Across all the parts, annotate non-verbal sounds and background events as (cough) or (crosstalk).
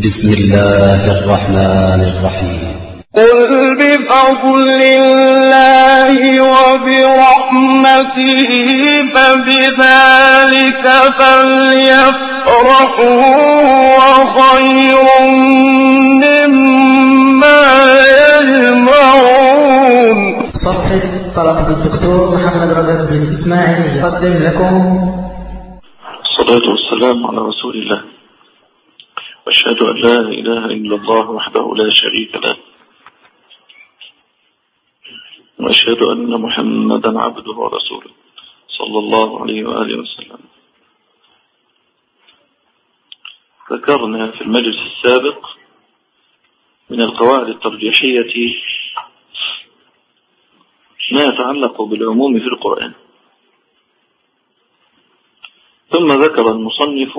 بسم الله الرحمن الرحيم. قل بفضل الله وبرحمته فبذلك فليفرحوا وخير مما يجمعون. صفحة طلبة الدكتور محمد رجب بن إسماعيل يقدم لكم. الصلاة والسلام على رسول الله. وأشهد أن لا إله إلا الله وحده لا شريك له. وأشهد أن محمدا عبده ورسوله صلى الله عليه وآله وسلم. ذكرنا في المجلس السابق من القواعد الترجيحية ما يتعلق بالعموم في القرآن. ثم ذكر المصنف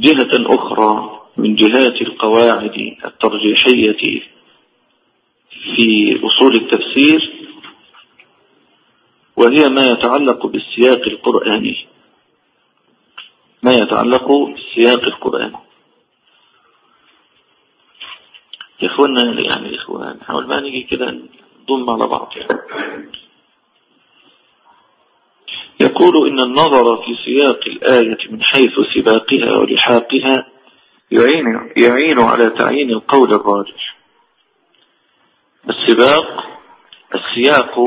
جهة أخرى من جهات القواعد الترجيحية في أصول التفسير وهي ما يتعلق بالسياق القرآني ما يتعلق بالسياق القرآني إخوانا يعني إخوان حاول ما نيجي كده نضم على بعض يعني. يقول إن النظر في سياق الآية من حيث سباقها ولحاقها يعين, يعين على تعيين القول الراجح. السباق السياق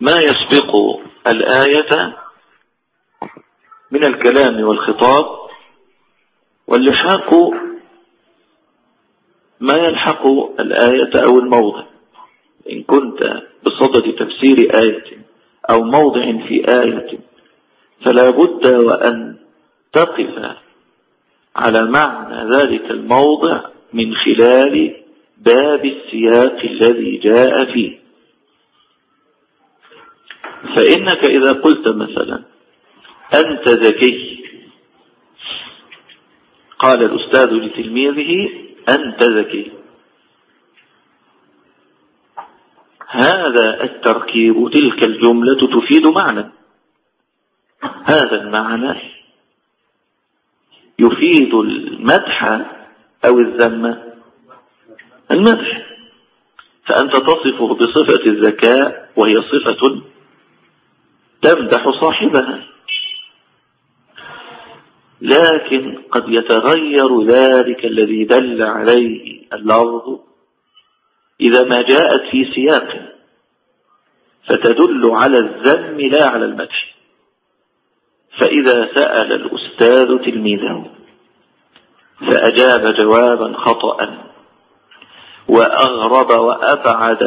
ما يسبق الآية من الكلام والخطاب واللحاق ما يلحق الآية أو الموضع. إن كنت بصدد تفسير آية أو موضع في آية. فلا بد وأن تقف على معنى ذلك الموضع من خلال باب السياق الذي جاء فيه. فإنك إذا قلت مثلا أنت ذكي. قال الأستاذ لتلميذه أنت ذكي. هذا التركيب تلك الجملة تفيد معنى. هذا المعنى يفيد المدح أو الذم. المدح. فأنت تصفه بصفة الذكاء وهي صفة تمدح صاحبها. لكن قد يتغير ذلك الذي دل عليه اللفظ إذا ما جاءت في سياق فتدل على الذم لا على المدح. فإذا سأل الأستاذ تلميذه فأجاب جوابا خطأ وأغرب وأبعد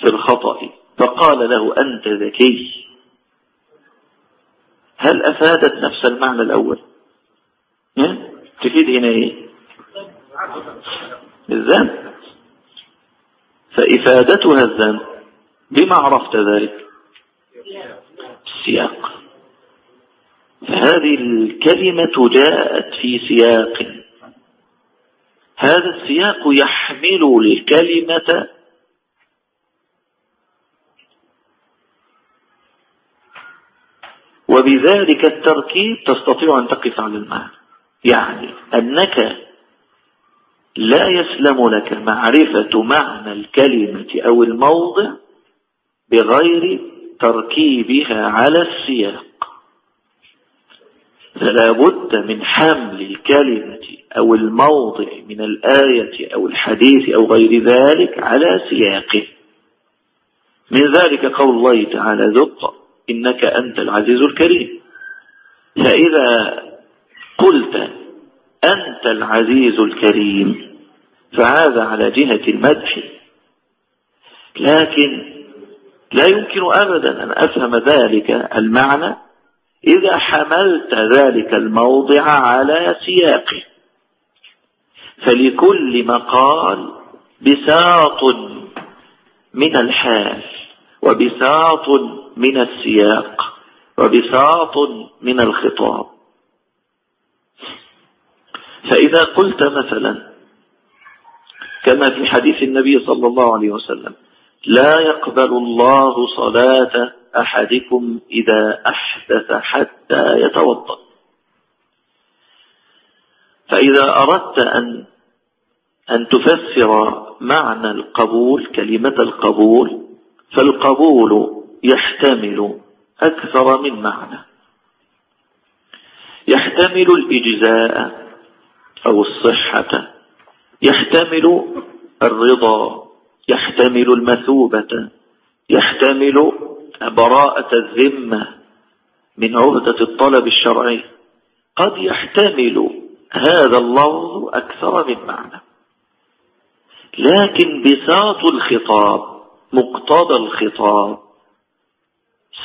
في الخطأ. فقال له أنت ذكي. هل أفادت نفس المعنى الأول؟ تفيد هنا إيه؟ الذنب فإفادتها الذنب. بما عرفت ذلك؟ السياق. فهذه الكلمة جاءت في سياق. هذا السياق يحمل الكلمة وبذلك التركيب تستطيع أن تقف على المعنى. يعني أنك لا يسلم لك معرفة معنى الكلمة أو الموضع بغير تركيبها على السياق. فلا بد من حمل الكلمة أو الموضع من الآية أو الحديث أو غير ذلك على سياقه من ذلك قول الله تعالى ذق إنك أنت العزيز الكريم. فإذا قلت أنت العزيز الكريم فهذا على جهة المدح. لكن لا يمكن أبدا أن أفهم ذلك المعنى إذا حملت ذلك الموضع على سياقه. فلكل مقال بساط من الحال وبساط من السياق وبساط من الخطاب. فإذا قلت مثلا كما في حديث النبي صلى الله عليه وسلم لا يقبل الله صلاة أحدكم إذا أحدث حتى يتوضأ. فإذا أردت أن أن تفسر معنى القبول كلمة القبول فالقبول يحتمل أكثر من معنى. يحتمل الإجزاء أو الصحة يحتمل الرضا يحتمل المثوبة يحتمل براءة الذمة من عهدة الطلب الشرعي. قد يحتمل هذا اللفظ أكثر من معنى. لكن بساط الخطاب مقتضى الخطاب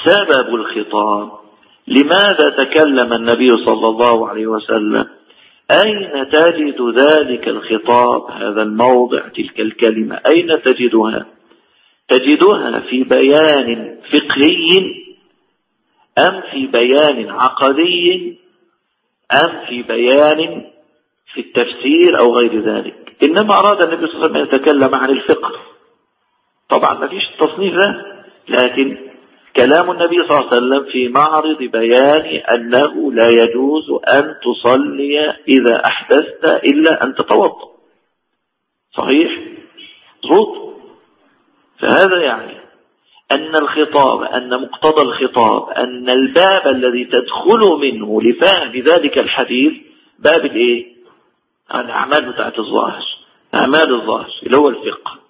سبب الخطاب لماذا تكلم النبي صلى الله عليه وسلم؟ أين تجد ذلك الخطاب هذا الموضع تلك الكلمة؟ أين تجدها؟ تجدها في بيان فقهي أم في بيان عقدي أم في بيان في التفسير أو غير ذلك؟ إنما أراد النبي صلى الله عليه وسلم أن يتكلم عن الفقه. طبعا ما فيش التصنيف ده لكن كلام النبي صلى الله عليه وسلم في معرض بيان أنه لا يجوز أن تصلي إذا أحدثت إلا أن تتوضأ. صحيح؟ مظبوط. فهذا يعني أن الخطاب أن مقتضى الخطاب أن الباب الذي تدخل منه لفهم ذلك الحديث باب الإيه؟ الأعمال بتاعت الظاهر أعمال الظاهر اللي هو الفقه.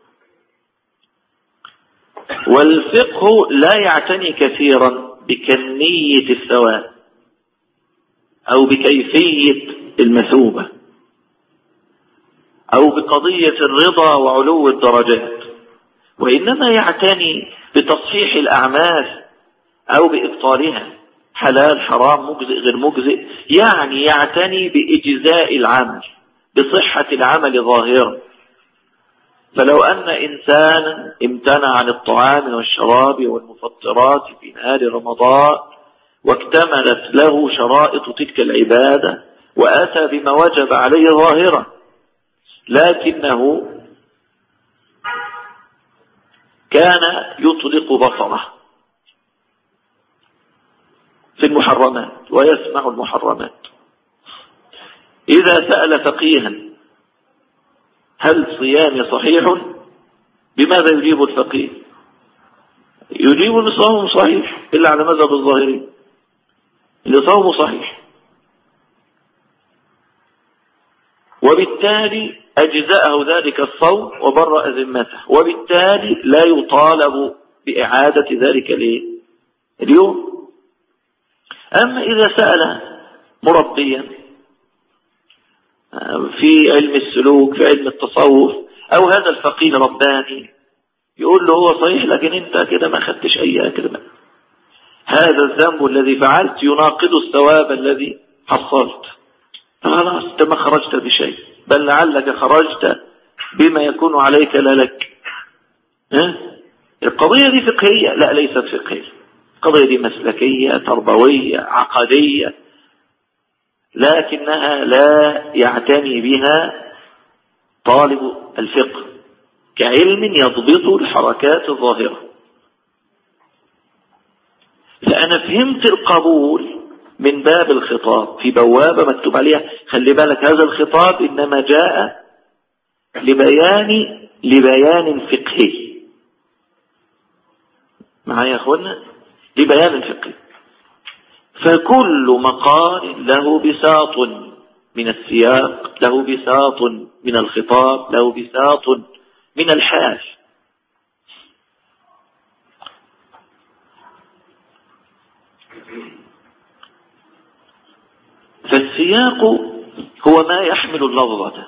والفقه لا يعتني كثيرا بكمية الثواب أو بكيفية المثوبة أو بقضية الرضا وعلو الدرجات وإنما يعتني بتصحيح الأعمال أو بإبطالها. حلال حرام مجزئ غير مجزئ. يعني يعتني بإجزاء العمل بصحة العمل ظاهرا. فلو أن إنسانا امتنع عن الطعام والشراب والمفطرات في نهار رمضان واكتملت له شرائط تلك العبادة وأتى بما وجب عليه ظاهرا لكنه كان يطلق بصره في المحرمات ويسمع المحرمات. إذا سأل فقيها هل صيامي صحيح؟ بماذا يجيب الفقيه؟ يجيب ان صحيح إلا على مذهب الظاهرين. اللي صومه صحيح. وبالتالي أجزأه ذلك الصوم وبرأ ذمته وبالتالي لا يطالب بإعادة ذلك اليوم. أما إذا سأل مربيا في علم السلوك في علم التصوف أو هذا الفقيه رباني يقول له هو صحيح لكن أنت كده ما خدتش أي أكل هذا الذنب الذي فعلت يناقض الثواب الذي حصلت. خلاص أنت ما خرجت بشيء بل لعلك خرجت بما يكون عليك لا لك. ها؟ القضية دي فقهية؟ لا ليست فقهية. القضية دي مسلكية تربوية عقدية. لكنها لا يعتني بها طالب الفقه كعلم يضبط الحركات الظاهرة. فأنا فهمت القبول من باب الخطاب في بوابة مكتوب عليها خلي بالك هذا الخطاب إنما جاء لبيان لبيان فقهي. معايا يا أخوانا لبيان فقهي. فكل مقال له بساط من السياق له بساط من الخطاب له بساط من الحال فالسياق هو ما يحمل اللفظة.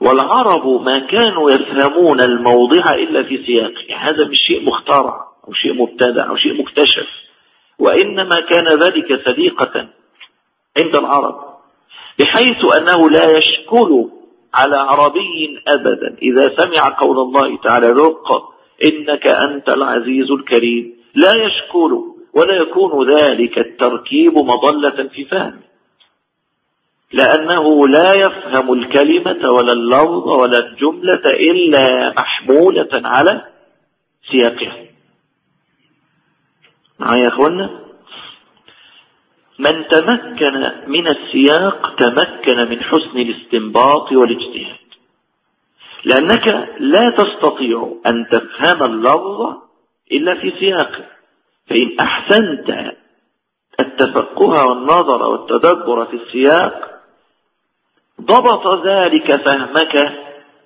والعرب ما كانوا يفهمون الموضع إلا في سياقه. هذا مش شيء مخترع أو شيء مبتدع أو شيء مكتشف. وإنما كان ذلك سليقة عند العرب بحيث أنه لا يشكل على عربي أبدا. إذا سمع قول الله تعالى ذق إنك أنت العزيز الكريم. لا يشكل ولا يكون ذلك التركيب مضلة في فهمه لأنه لا يفهم الكلمة ولا اللفظ ولا الجملة إلا محمولة على سياقها. معايا يا أخوانا من تمكن من السياق تمكن من حسن الاستنباط والاجتهاد. لأنك لا تستطيع أن تفهم اللفظ إلا في سياقه. فإن أحسنت التفقه والنظر والتدبر في السياق ضبط ذلك فهمك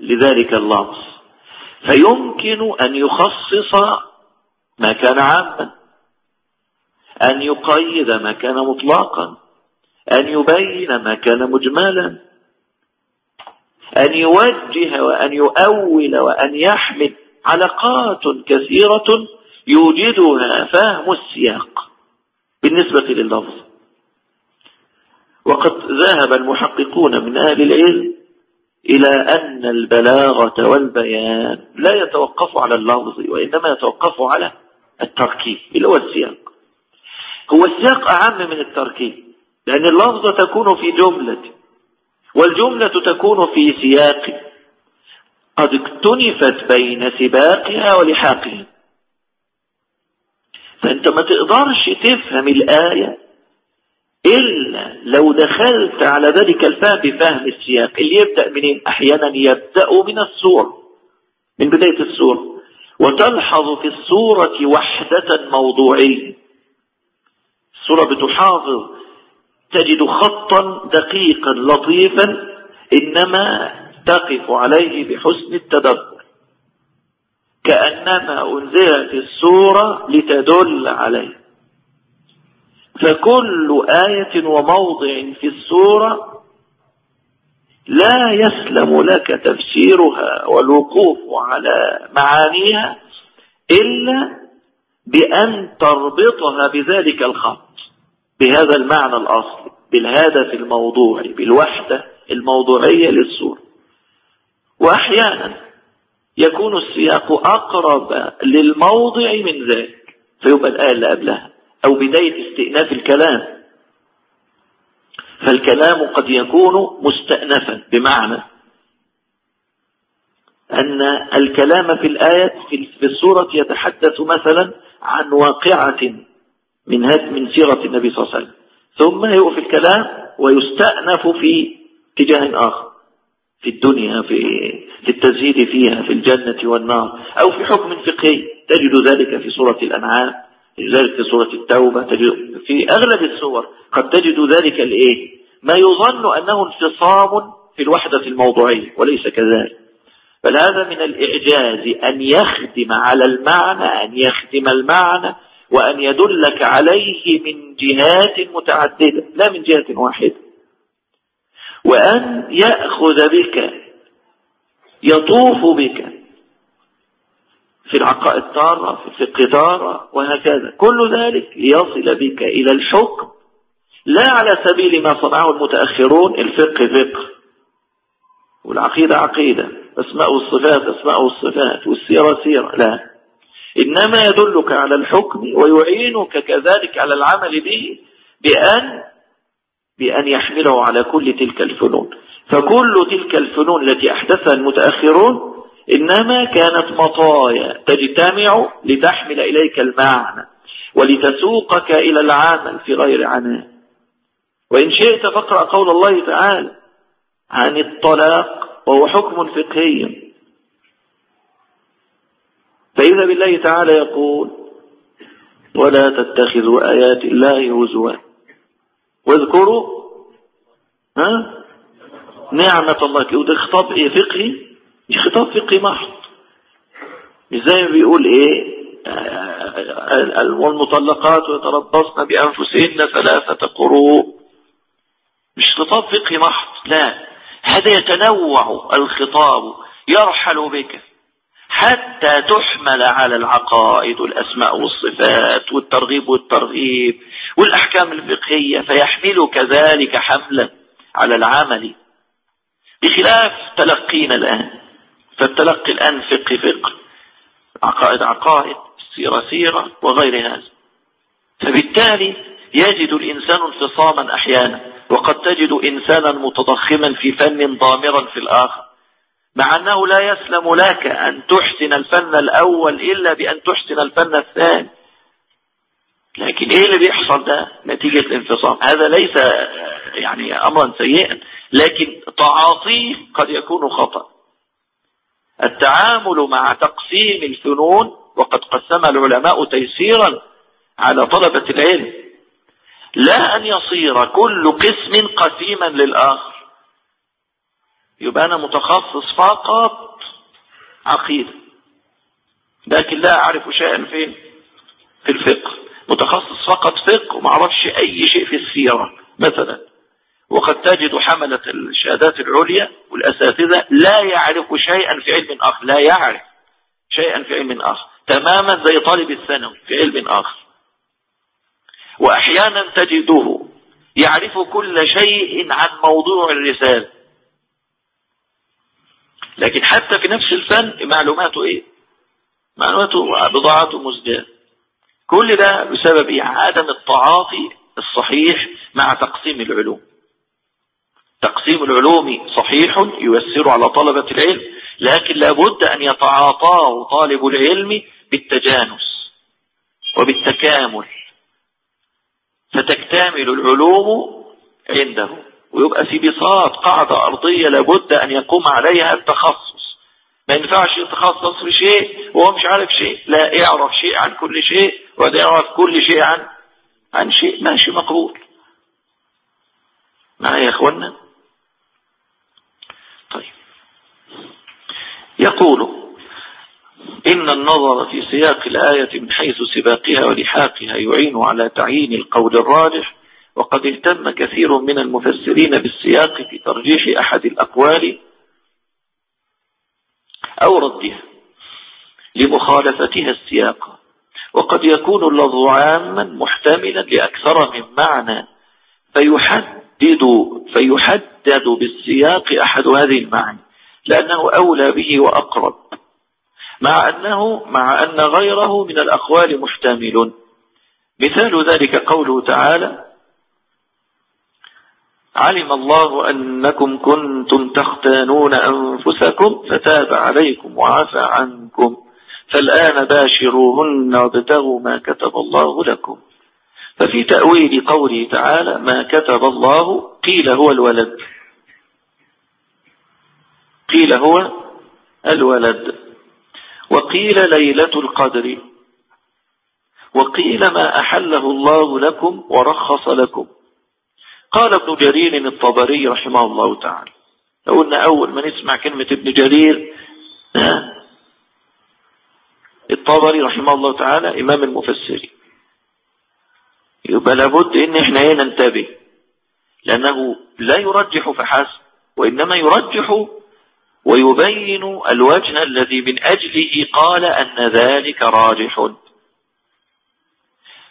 لذلك اللفظ. فيمكن أن يخصص ما كان عاما. أن يقيد ما كان مطلقا أن يبين ما كان مجملا أن يوجه وأن يؤول وأن يحمل علاقات كثيرة يوجدها فهم السياق بالنسبة لللفظ. وقد ذهب المحققون من أهل العلم إلى أن البلاغة والبيان لا يتوقف على اللفظ وإنما يتوقف على التركيب اللي هو السياق. هو السياق أعم من التركيب لأن اللفظة تكون في جملة والجملة تكون في سياق. قد اكتنفت بين سباقها ولحاقها. فأنت ما تقدرش تفهم الآية إلا لو دخلت على ذلك الفهم بفهم السياق. اللي يبدأ منين؟ أحيانا يبدأ من السورة من بداية السورة وتلحظ في السورة وحدة موضوعية. السورة بتحافظ تجد خطا دقيقا لطيفا إنما تقف عليه بحسن التدبر. كأنما أنزلت السورة لتدل عليه. فكل آية وموضع في السورة لا يسلم لك تفسيرها والوقوف على معانيها إلا بأن تربطها بذلك الخط. بهذا المعنى الأصلي بالهدف الموضوعي بالوحدة الموضوعية للسورة وأحيانا يكون السياق أقرب للموضع من ذلك فيبقى الآية اللي قبلها أو بداية استئناف الكلام. فالكلام قد يكون مستأنفا بمعنى أن الكلام في الآية في السورة يتحدث مثلا عن واقعة من من سيرة النبي صلى الله عليه وسلم. ثم يقف الكلام ويستأنف في اتجاه آخر. في الدنيا في في التزهيد فيها في الجنة والنار أو في حكم فقهي. تجد ذلك في سورة الأنعام تجد ذلك في سورة التوبة تجد في أغلب السور. قد تجد ذلك الإيه؟ ما يظن أنه انفصام في الوحدة الموضوعية وليس كذلك. بل هذا من الإعجاز أن يخدم على المعنى أن يخدم المعنى وأن يدلك عليه من جهات متعددة لا من جهة واحدة. وأن يأخذ بك يطوف بك في العقائد تارة في الفقه تارة وهكذا. كل ذلك ليصل بك إلى الحكم لا على سبيل ما صنعه المتأخرون الفقه فقه والعقيدة عقيدة. أسماء والصفات أسماء والصفات والسيرة سيرة. لا. إنما يدلك على الحكم ويعينك كذلك على العمل به بأن بأن يحمله على كل تلك الفنون. فكل تلك الفنون التي أحدثها المتأخرون إنما كانت مطايا تجتمع لتحمل إليك المعنى ولتسوقك إلى العمل في غير عناء. وإن شئت فاقرأ قول الله تعالى عن الطلاق وهو حكم فقهي. فإذا بالله تعالى يقول ولا تتخذوا آيات الله هزوا. واذكروا ها؟ نعمة الله. وده خطاب إيه؟ فقهي؟ خطاب فقهي محض. زي ما بيقول إيه؟ والمطلقات يتربصن بأنفسهن ثلاثة قروء. مش خطاب فقهي محض لا. هذا يتنوع الخطاب يرحل بك. حتى تحمل على العقائد والأسماء والصفات والترغيب والترهيب والأحكام الفقهية فيحملك ذلك حملا على العمل. بخلاف تلقينا الآن فالتلقي الآن فقه فقه عقائد عقائد سيرة سيرة وغير هذا. فبالتالي يجد الإنسان انفصاما أحيانا وقد تجد إنسانا متضخما في فن ضامرا في الآخر. مع أنه لا يسلم لك أن تحسن الفن الأول إلا بأن تحسن الفن الثاني. لكن إيه اللي بيحصل ده؟ نتيجة الانفصام. هذا ليس يعني امرا سيئا لكن تعاطيه قد يكون خطأ. التعامل مع تقسيم الفنون وقد قسم العلماء تيسيرا على طلبة العلم لا أن يصير كل قسم قسيما للآخر. يبقى أنا متخصص فقط عقيدة. لكن لا أعرف شيئا فين؟ في الفقه. متخصص فقط فقه وما أعرفش أي شيء في السيرة مثلا. وقد تجد حملة الشهادات العليا والأساتذة لا يعرف شيئا في علم آخر. لا يعرف شيئا في علم آخر. تماما زي طالب الثانوي في علم آخر. وأحيانا تجده يعرف كل شيء عن موضوع الرسالة. لكن حتى في نفس الفن معلوماته إيه؟ معلوماته بضاعته مزداد كل ده بسبب إيه؟ عدم التعاطي الصحيح مع تقسيم العلوم. تقسيم العلوم صحيح ييسر على طلبة العلم لكن لابد أن يتعاطاه طالب العلم بالتجانس وبالتكامل. فتكتمل العلوم عنده. ويبقى في بساط قاعدة أرضية لابد أن يقوم عليها التخصص. ما ينفعش يتخصص في شيء وهو مش عارف شيء لا يعرف شيء عن كل شيء وده يعرف كل شيء عن عن شيء ماشي مقبول. معايا يا اخوانا طيب. يقول إن النظر في سياق الآية من حيث سباقها ولحاقها يعين على تعيين القول الراجح وقد اهتم كثير من المفسرين بالسياق في ترجيح أحد الأقوال أو ردها لمخالفتها السياق. وقد يكون اللفظ عاما محتملا لأكثر من معنى فيحدد فيحدد بالسياق أحد هذه المعاني لأنه أولى به وأقرب مع أنه مع أن غيره من الأقوال محتمل. مثال ذلك قوله تعالى علم الله أنكم كنتم تختانون أنفسكم فتاب عليكم وعفى عنكم. فالآن باشروهن وابتغوا ما كتب الله لكم. ففي تأويل قوله تعالى ما كتب الله قيل هو الولد. قيل هو الولد. وقيل ليلة القدر. وقيل ما أحله الله لكم ورخص لكم. قال ابن جرير الطبري رحمه الله تعالى. لو قلنا أول ما نسمع كلمة ابن جرير (clears throat) الطبري رحمه الله تعالى إمام المفسرين. يبقى لابد إن إحنا هنا ننتبه لأنه لا يرجح فحسب وإنما يرجح ويبين الوجه الذي من أجله قال أن ذلك راجح.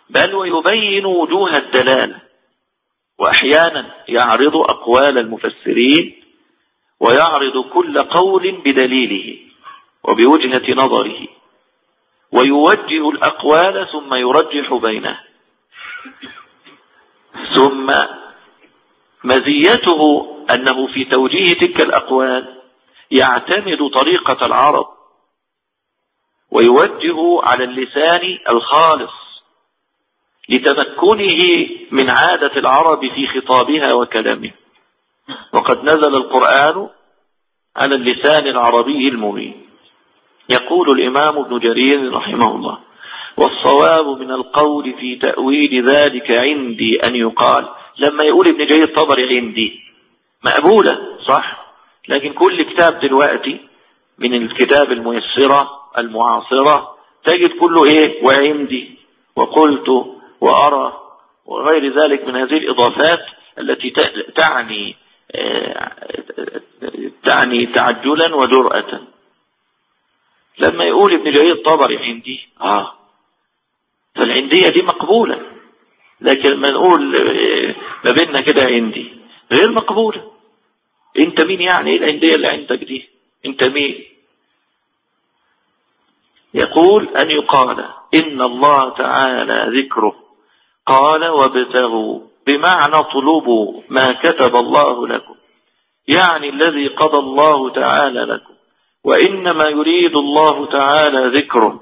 بل ويبين وجوه الدلالة. وأحيانا يعرض أقوال المفسرين ويعرض كل قول بدليله وبوجهة نظره ويوجه الأقوال ثم يرجح بينه. ثم مزيته أنه في توجيه تلك الأقوال يعتمد طريقة العرب ويوجه على اللسان الخالص لتمكنه من عادة العرب في خطابها وكلامها. وقد نزل القرآن على اللسان العربي المبين. يقول الإمام ابن جرير رحمه الله والصواب من القول في تأويل ذلك عندي أن يقال لما يقول ابن جرير الطبري عندي. مقبولة صح؟ لكن كل كتاب دلوقتي من الكتاب الميسرة المعاصرة تجد كله إيه؟ وعندي. وقلت وأرى وغير ذلك من هذه الإضافات التي تعني تعني تعجلا وجرأة لما يقول ابن جرير الطبري عندي آه فالعندية دي مقبولة. لكن لما نقول ما بيننا كده عندي غير مقبولة. انت مين يعني؟ إيه العندية اللي عندك دي؟ انت مين؟ يقول أن يقال إن الله تعالى ذكره. قال وابتغوا بمعنى طلبوا ما كتب الله لكم يعني الذي قضى الله تعالى لكم وإنما يريد الله تعالى ذكره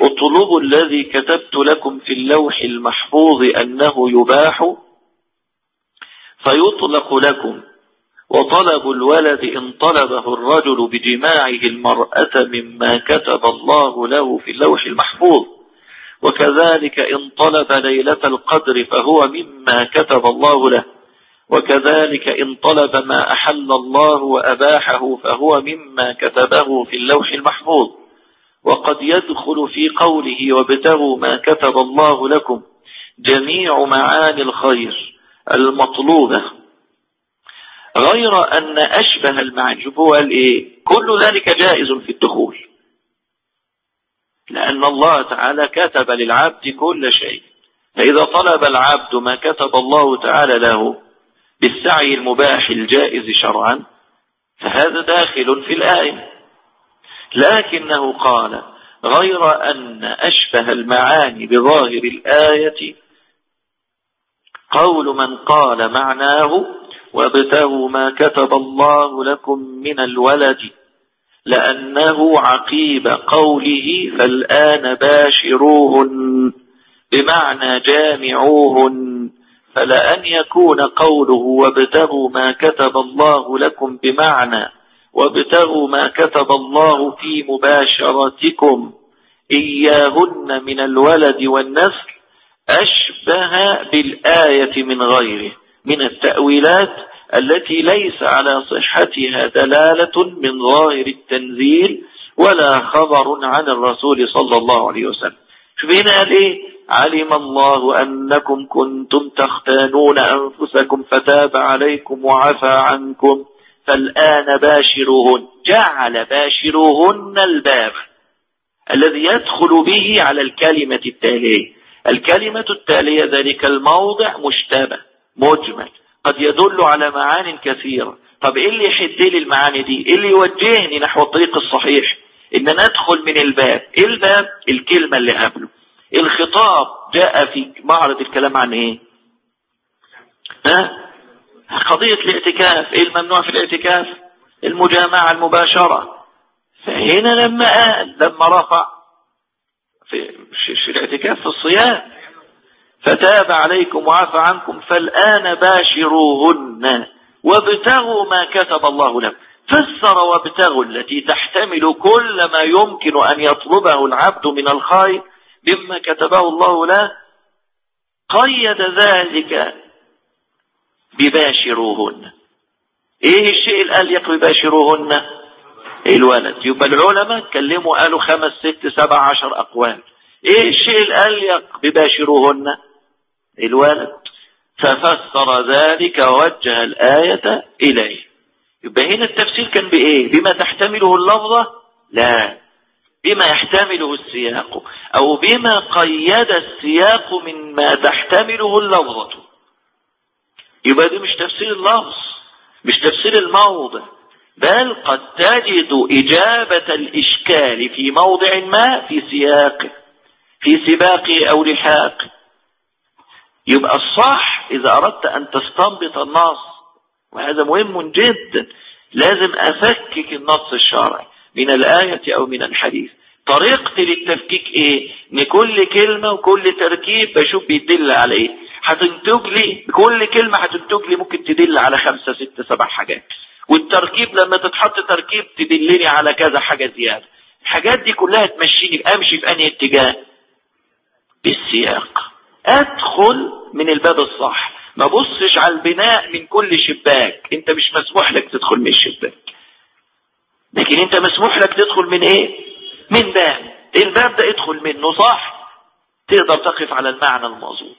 اطلبوا الذي كتبت لكم في اللوح المحفوظ أنه يباح فيطلق لكم وطلب الولد إن طلبه الرجل بجماعه المرأة مما كتب الله له في اللوح المحفوظ. وكذلك إن طلب ليلة القدر فهو مما كتب الله له. وكذلك إن طلب ما أحل الله وأباحه فهو مما كتبه في اللوح المحفوظ. وقد يدخل في قوله وابتغوا ما كتب الله لكم جميع معاني الخير المطلوبة. غير أن أشبه قال إيه كل ذلك جائز في الدخول. لأن الله تعالى كتب للعبد كل شيء. فإذا طلب العبد ما كتب الله تعالى له بالسعي المباح الجائز شرعا فهذا داخل في الآية. لكنه قال غير أن أشبه المعاني بظاهر الآية قول من قال معناه وابتغوا ما كتب الله لكم من الولد. لأنه عقيب قوله فالآن باشروهن بمعنى جامعوهن فلأن يكون قوله وابتغوا ما كتب الله لكم بمعنى وابتغوا ما كتب الله في مباشرتكم إياهن من الولد والنسل أشبه بالآية من غيره من التأويلات التي ليس على صحتها دلالة من ظاهر التنزيل ولا خبر عن الرسول صلى الله عليه وسلم. شوف هنا قال إيه؟ علم الله أنكم كنتم تختانون أنفسكم فتاب عليكم وعفى عنكم. فالآن باشروهن. جعل باشروهن الباب الذي يدخل به على الكلمة التالية. الكلمة التالية ذلك الموضع مشتبه مجمل. قد يدل على معان كثيرة. طب إيه اللي يحد لي المعاني دي؟ إيه اللي يوجهني نحو الطريق الصحيح؟ إن ندخل من الباب. إيه الباب؟ الكلمة اللي قبله. الخطاب جاء في معرض الكلام عن إيه؟ ها؟ قضية الاعتكاف. إيه الممنوع في الاعتكاف؟ المجامعة المباشرة. فهنا لما قال لما رفع في الاعتكاف في الصيام فتاب عليكم وعفى عنكم فالآن باشروهن وابتغوا ما كتب الله لكم. فسر وابتغوا التي تحتمل كل ما يمكن أن يطلبه العبد من الخير مما كتبه الله له. قيد ذلك بباشروهن. إيه الشيء اللي قال يقوي باشروهن الولد؟ يبقى العلماء اتكلموا قالوا خمس ست سبع عشر اقوال إيه الشيء اللي قال بباشروهن؟ الولد. ففسر ذلك ووجه الآية إليه. يبقى هنا التفسير كان بإيه؟ بما تحتمله اللفظة؟ لا. بما يحتمله السياق أو بما قيد السياق من ما تحتمله اللفظة. يبقى دي مش تفسير اللفظ مش تفسير الموضع. بل قد تجد إجابة الإشكال في موضع ما في سياقه في سباقه أو لحاقه يبقى الصح إذا أردت أن تستنبط النص وهذا مهم جدا. لازم أفكك النص الشرعي من الآية أو من الحديث. طريقتي للتفكيك إيه؟ إن كل كلمة وكل تركيب بشوف بيدل على إيه هتنتج لي كل كلمة هتنتج لي ممكن تدل على خمسة ستة سبع حاجات. والتركيب لما تتحط تركيب تدلني على كذا حاجة زيادة. الحاجات دي كلها تمشيني امشي في أنهي اتجاه؟ بالسياق. ادخل من الباب الصح. ما بصش على البناء من كل شباك. انت مش مسموح لك تدخل من الشباك. لكن انت مسموح لك تدخل من إيه؟ من باب. الباب ده ادخل منه صح؟ تقدر تقف على المعنى المظبوط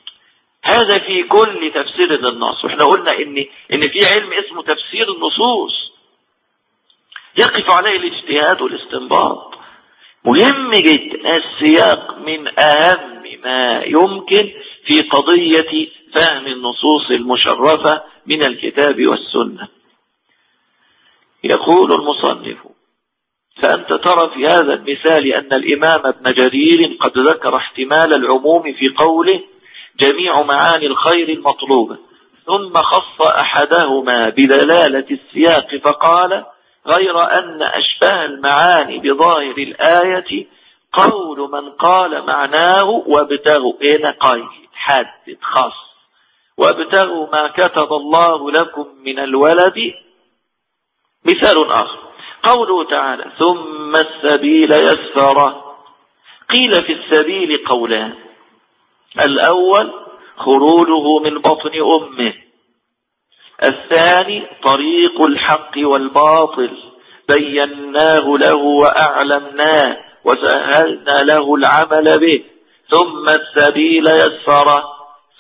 هذا في كل تفسير للنص. وإحنا قلنا ان إن في علم اسمه تفسير النصوص. يقف عليه الاجتهاد والاستنباط. مهم جدا السياق من أهم ما يمكن في قضية فهم النصوص المشرفة من الكتاب والسنة. يقول المصنف فأنت ترى في هذا المثال أن الإمام ابن جرير قد ذكر احتمال العموم في قوله جميع معاني الخير المطلوبة ثم خص أحدهما بدلالة السياق فقال غير أن أشبه المعاني بظاهر الآية قول من قال معناه وابتغوا. هنا قيد حدد. خاص. وابتغوا ما كتب الله لكم من الولد. مثال آخر. قوله تعالى ثم السبيل يسره. قيل في السبيل قولان. الأول خروجه من بطن أمه. الثاني طريق الحق والباطل. بيناه له وأعلمناه. وسهلنا له العمل به. ثم السبيل يسره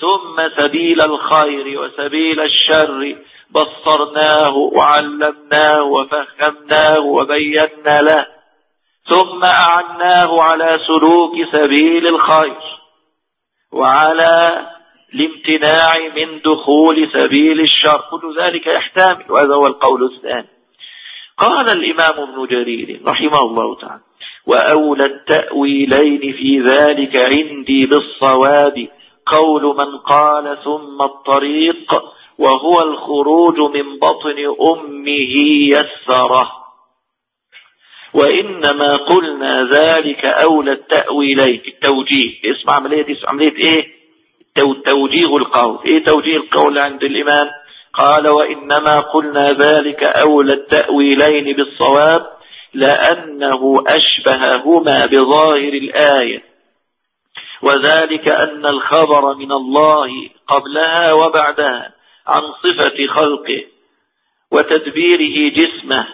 ثم سبيل الخير وسبيل الشر. بصرناه وعلمناه وفهمناه وبينا له. ثم أعناه على سلوك سبيل الخير. وعلى الامتناع من دخول سبيل الشر. كل ذلك يحتمل وهذا هو القول الثاني. قال الإمام ابن جرير رحمه الله تعالى وأولى التأويلين في ذلك عندي بالصواب. قول من قال ثم الطريق وهو الخروج من بطن أمه يسره. وإنما قلنا ذلك أولى التأويلين. التوجيه. اسم عملية دي عملية إيه؟ توجيه القول. إيه توجيه القول عند الإمام؟ قال وإنما قلنا ذلك أولى التأويلين بالصواب. لأنه أشبههما بظاهر الآية. وذلك أن الخبر من الله قبلها وبعدها عن صفة خلقه وتدبيره جسمه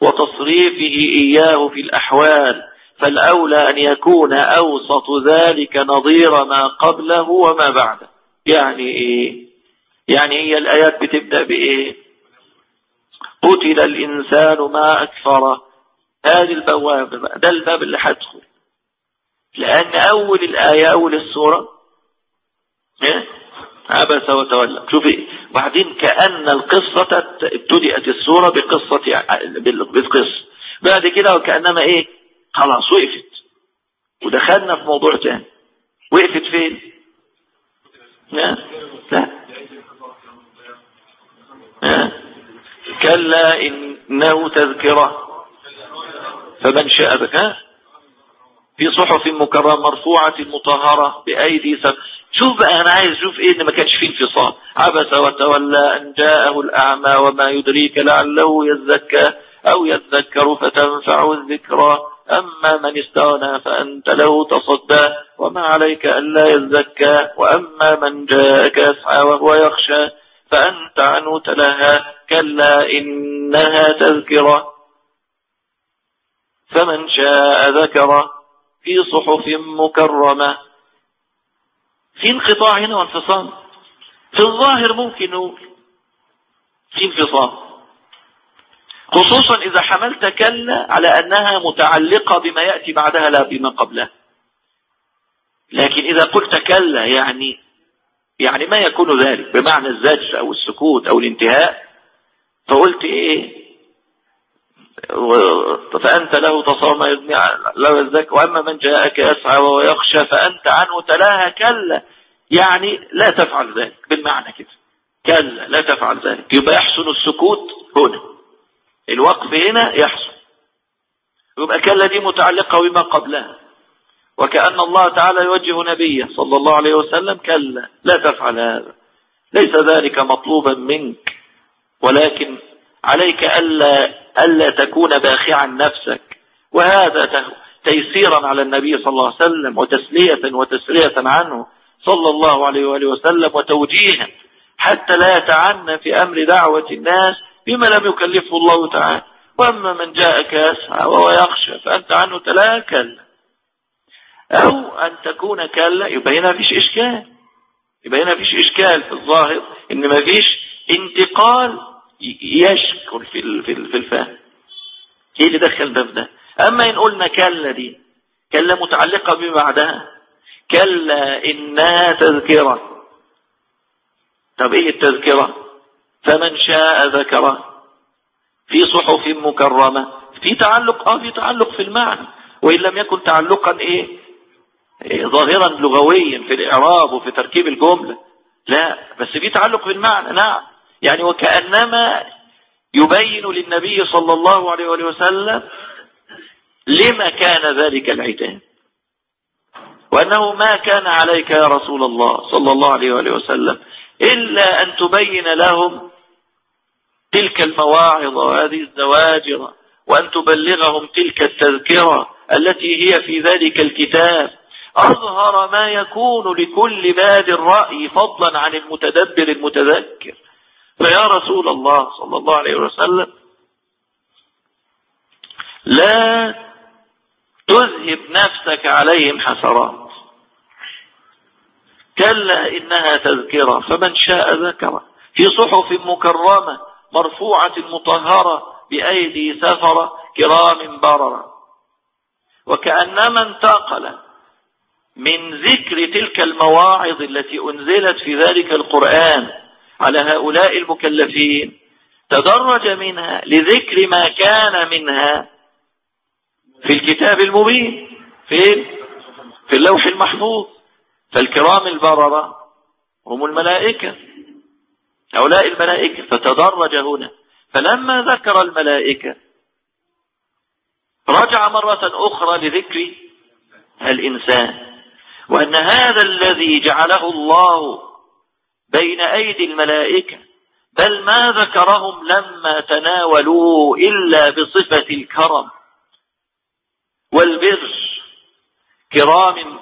وتصريفه إياه في الأحوال فالأولى أن يكون أوسط ذلك نظير ما قبله وما بعده. يعني إيه؟ يعني هي الآيات بتبدأ بإيه؟ قتل الإنسان ما أكفره. هذه البوابة ده الباب اللي هدخل. لأن أول الآية أول السورة إيه؟ عبس وتولى شوفي بعدين كأن القصة ابتدأت السورة بقصة بالقصة بعد كده وكأنما إيه؟ خلاص وقفت. ودخلنا في موضوع تاني. وقفت فين؟ لا. لا كلا إنه تذكرة. فمن شاء ها في صحف مكرمة مرفوعة مطهرة بأيدي سب شوف بقى أنا عايز أشوف إيه إن ما كانش فيه انفصال. عبس وتولى أن جاءه الأعمى وما يدريك لعله يزكى أو يذكر فتنفع الذكرى. أما من استغنى فأنت له تصدى وما عليك ألا يزكى. وأما من جاءك يسعى وهو يخشى فأنت عنه تلهى. كلا إنها تذكرة. فمن شاء ذكره في صحف مكرمة. في انقطاع هنا وانفصام. في الظاهر ممكن نقول في انفصام. خصوصا إذا حملت كلا على أنها متعلقة بما يأتي بعدها لا بما قبلها لكن إذا قلت كلا يعني يعني ما يكون ذلك بمعنى الزجر أو السكوت أو الانتهاء فقلت إيه؟ فأنت له تصوم يبني له الزكاة وأما من جاءك يسعى وهو يخشى فأنت عنه تلاها كلا. يعني لا تفعل ذلك بالمعنى كده. كلا لا تفعل ذلك. يبقى يحسن السكوت هنا. الوقف هنا يحسن. يبقى كلا دي متعلقة بما قبلها. وكأن الله تعالى يوجه نبيه صلى الله عليه وسلم كلا لا تفعل هذا. ليس ذلك مطلوبا منك ولكن عليك ألا, ألا تكون باخعا نفسك. وهذا تيسيرا على النبي صلى الله عليه وسلم وتسلية وتسلية عنه صلى الله عليه وآله وسلم وتوجيها حتى لا يتعنى في أمر دعوة الناس بما لم يكلفه الله تعالى. وأما من جاءك يسعى وهو يخشى فأنت عنه تلا كلا. أو أن تكون كلا يبقى هنا فيش إشكال. يبقى هنا فيش إشكال في الظاهر إن ما فيش انتقال. يشكل في في الفهم. إيه اللي دخل ده في ده. أما إن قلنا كلا دي كلا متعلقة بما بعدها كلا انها تذكرة. طب إيه التذكرة؟ فمن شاء ذكره في صحف مكرمة. في تعلق آه في تعلق في المعنى. وإن لم يكن تعلقا إيه, إيه ظاهرا لغويا في الإعراب وفي تركيب الجملة. لا بس في تعلق في المعنى. نعم. يعني وكأنما يبين للنبي صلى الله عليه وسلم لما كان ذلك العتاب. وأنه ما كان عليك يا رسول الله صلى الله عليه وسلم إلا أن تبين لهم تلك المواعظ وهذه الزواجر وأن تبلغهم تلك التذكرة التي هي في ذلك الكتاب. أظهر ما يكون لكل باد الرأي فضلا عن المتدبر المتذكر. فيا رسول الله صلى الله عليه وسلم لا تذهب نفسك عليهم حسرات. كلا إنها تذكرة فمن شاء ذكره في صحف مكرمة مرفوعة مطهرة بأيدي سفرة كرام بررة. وكأنما انتقل من ذكر تلك المواعظ التي أنزلت في ذلك القرآن على هؤلاء المكلفين. تدرج منها لذكر ما كان منها في الكتاب المبين في في اللوح المحفوظ فالكرام البررة هم الملائكة هؤلاء الملائكة. فتدرج هنا. فلما ذكر الملائكة رجع مرة أخرى لذكر الإنسان وأن هذا الذي جعله الله بين أيدي الملائكة بل ما ذكرهم لما تناولوا إلا بصفة الكرم والبر كرام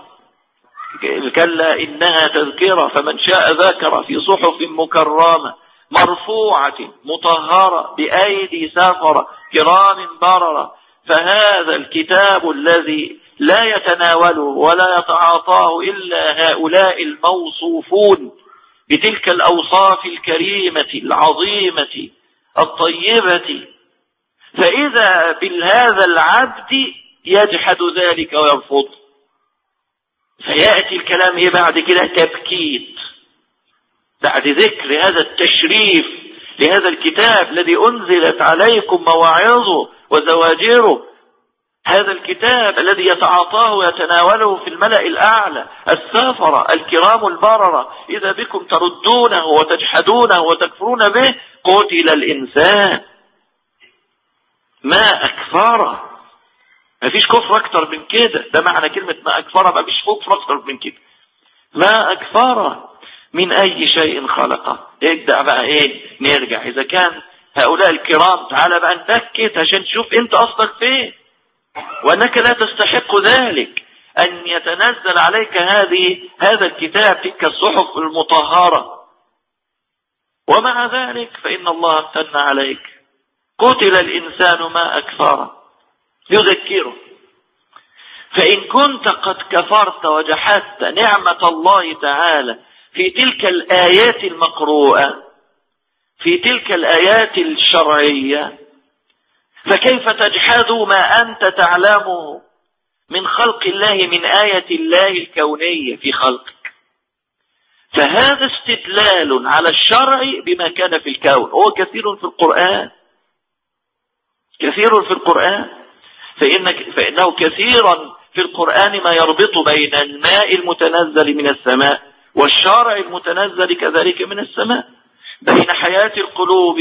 كلا إنها تذكرة فمن شاء ذكر في صحف مكرمة مرفوعة مطهرة بأيدي سافرة كرام بررة فهذا الكتاب الذي لا يتناوله ولا يتعاطاه إلا هؤلاء الموصوفون. بتلك الأوصاف الكريمة العظيمة الطيبة. فإذا بهذا العبد يجحد ذلك ويرفض فيأتي الكلام إيه بعد كده تبكيت. بعد ذكر هذا التشريف لهذا الكتاب الذي أنزلت عليكم مواعظه وزواجره هذا الكتاب الذي يتعاطاه ويتناوله في الملأ الأعلى السافرة الكرام البررة إذا بكم تردونه وتجحدونه وتكفرون به قتل الإنسان. ما أكفره ما فيش كفر أكتر من كده. ده معنى كلمة ما أكفره ما فيش كفر أكتر من كده. ما أكفره من أي شيء خلقه. ابدأ بقى إيه؟ نرجع. إذا كان هؤلاء الكرام تعالى بقى نبكت عشان تشوف أنت أصلك فين. وأنك لا تستحق ذلك أن يتنزل عليك هذه هذا الكتاب تلك الصحف المطهرة. ومع ذلك فإن الله امتن عليك. قتل الإنسان ما أكفره يذكره. فإن كنت قد كفرت وجحدت نعمة الله تعالى في تلك الآيات المقروءة في تلك الآيات الشرعية فكيف تجحد ما أنت تعلمه من خلق الله من آية الله الكونية في خلقك؟ فهذا استدلال على الشرع بما كان في الكون. هو كثير في القرآن. كثير في القرآن. فإن فإنه كثيرا في القرآن ما يربط بين الماء المتنزل من السماء والشارع المتنزل كذلك من السماء. بين حياة القلوب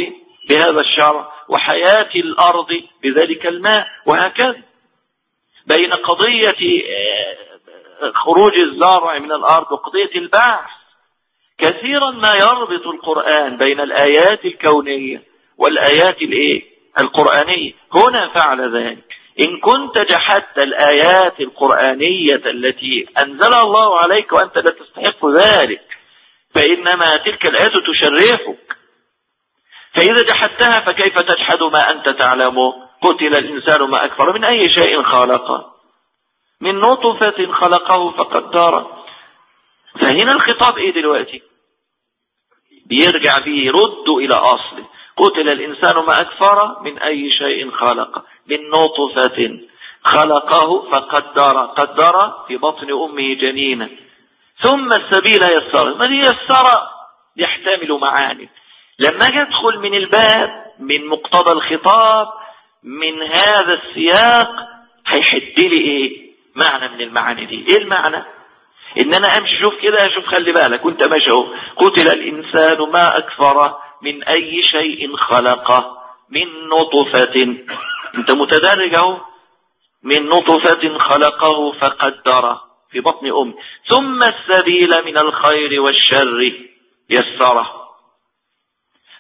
بهذا الشرع. وحياة الأرض بذلك الماء وهكذا. بين قضية خروج الزرع من الأرض وقضية البعث كثيرا ما يربط القرآن بين الآيات الكونية والآيات الإيه؟ القرآنية. هنا فعل ذلك. إن كنت جحدت الآيات القرآنية التي أنزلها الله عليك وأنت لا تستحق ذلك فإنما تلك الآيات تشرفك. فإذا جحدتها فكيف تجحد ما أنت تعلمه قتل الإنسان ما أكفر من أي شيء خلقه. من نطفة خلقه فقدره فهنا الخطاب إيه دلوقتي؟ بيرجع بيه رد إلى أصله. قتل الإنسان ما أكفر من أي شيء خلق. من نطفة خلقه فقدر قدر في بطن أمه جنينا ثم السبيل يسر من يسر؟ يحتمل معاني. لما يدخل من الباب من مقتضى الخطاب من هذا السياق هيحد لي إيه؟ معنى من المعاني دي. إيه المعنى؟ إن أنا أمشي شوف كده شوف خلي بالك وأنت ماشي أهو. قتل الإنسان ما اكفر من أي شيء خلقه من نطفة. أنت متدرج أهو. من نطفة خلقه فقدره في بطن أمي ثم السبيل من الخير والشر يسره.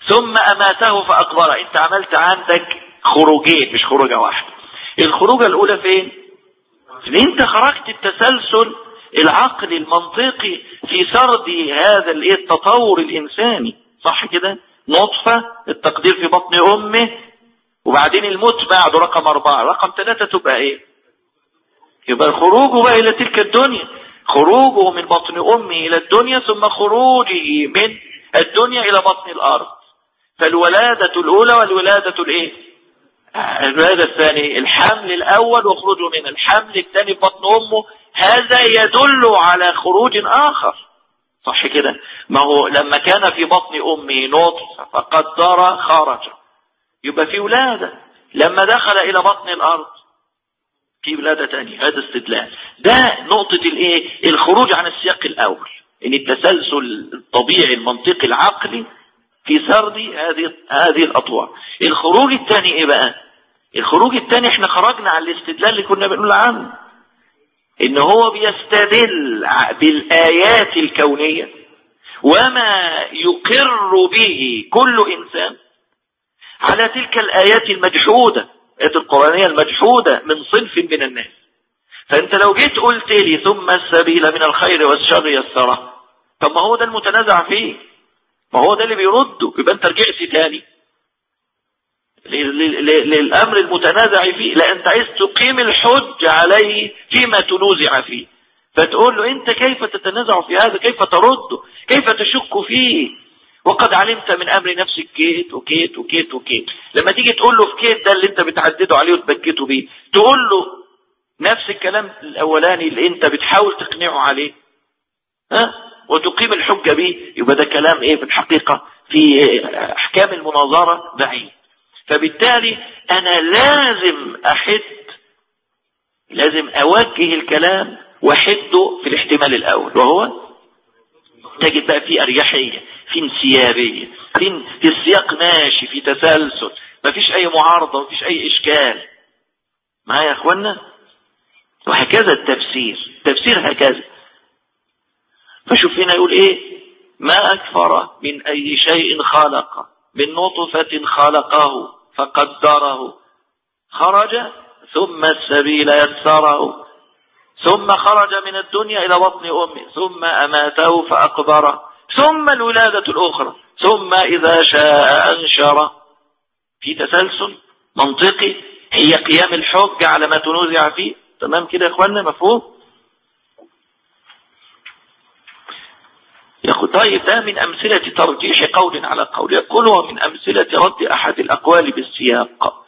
ثم أماته فأقبره أنت عملت عندك خروجين مش خروجة واحدة. الخروجة الأولى فين؟ إن أنت خرجت التسلسل العقلي المنطقي في سرد هذا التطور الإنساني. صح كده؟ نطفة التقدير في بطن أمه وبعدين الموت بعد رقم أربعة. رقم ثلاثة تبقى إيه؟ يبقى خروجه بقى إلى تلك الدنيا. خروجه من بطن أمه إلى الدنيا ثم خروجه من الدنيا إلى بطن الأرض. فالولادة الأولى والولادة الإيه؟ الولادة الثانية الحمل الأول وخروجه من الحمل الثاني بطن أمه. هذا يدل على خروج آخر. صح كده؟ ما هو لما كان في بطن أمه نطفة فقدر خرج. يبقى في ولادة. لما دخل إلى بطن الأرض في ولادة تانية. هذا استدلال. ده نقطة الإيه؟ الخروج عن السياق الأول. ان التسلسل الطبيعي المنطقي العقلي في سرد هذه هذه الأطوار. الخروج الثاني إيه بقى؟ الخروج الثاني إحنا خرجنا عن الاستدلال اللي كنا بنقول عنه. إن هو بيستدل بالآيات الكونية وما يقر به كل إنسان على تلك الآيات المجحودة الآيات القرآنية المجحودة من صنف من الناس. فأنت لو جيت قلت لي ثم السبيل من الخير والشر يسره طب ما هو ده المتنازع فيه. ما هو ده اللي بيرده. يبقى انت رجعت تاني. للأمر المتنازع فيه. لا أنت عايز تقيم الحج عليه فيما تنوزع فيه. فتقول له أنت كيف تتنازع في هذا؟ كيف ترده؟ كيف تشك فيه؟ وقد علمت من أمر نفسك كيت وكيت وكيت وكيت. لما تيجي تقول له في كيت ده اللي أنت بتعدده عليه وتبكته بيه تقول له نفس الكلام الأولاني اللي أنت بتحاول تقنعه عليه. ها؟ وتقيم الحجة به يبقى ده كلام إيه في الحقيقة في أحكام المناظرة بعيد. فبالتالي أنا لازم أحد لازم أوجه الكلام وأحده في الاحتمال الأول وهو تجد بقى في أريحية في انسيابية في, في السياق ماشي في تسلسل ما فيش أي معارضة ما فيش أي إشكال. معايا يا أخوانا وهكذا التفسير تفسير هكذا. فشوف هنا يقول إيه؟ ما أكفر من أي شيء خلق من نطفة خلقه فقدره. خرج ثم السبيل يسره. ثم خرج من الدنيا إلى بطن أمه ثم أماته فأقبره. ثم الولادة الأخرى ثم إذا شاء أنشر. في تسلسل منطقي هي قيام الحج على ما تنوزع فيه. تمام كده يا اخوانا مفهوم؟ يقول طيب ده من أمثلة ترجيح قول على قول يقول هو من أمثلة رد أحد الأقوال بالسياق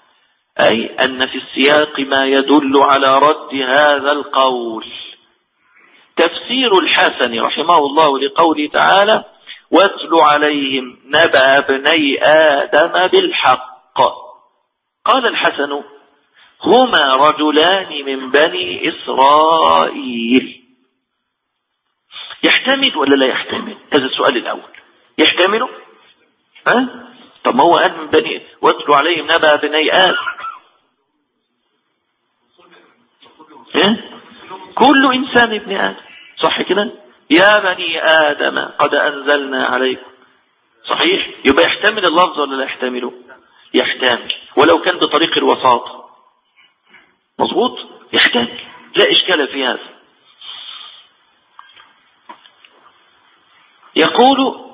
أي أن في السياق ما يدل على رد هذا القول. تفسير الحسن رحمه الله لقوله تعالى واتل عليهم نبأ ابني آدم بالحق. قال الحسن هما رجلان من بني إسرائيل. يحتمل ولا لا يحتمل؟ هذا السؤال الأول. يحتمله ها؟ طب ما هو قال من بني واتلوا عليهم نبأ بني آدم؟ كل إنسان ابن آدم. صح كده؟ يا بني آدم قد أنزلنا عليكم. صحيح؟ يبقى يحتمل اللفظ ولا لا يحتمله يحتمل. ولو كان بطريق الوساطة. مظبوط؟ يحتمل. لا إشكال في هذا. يقول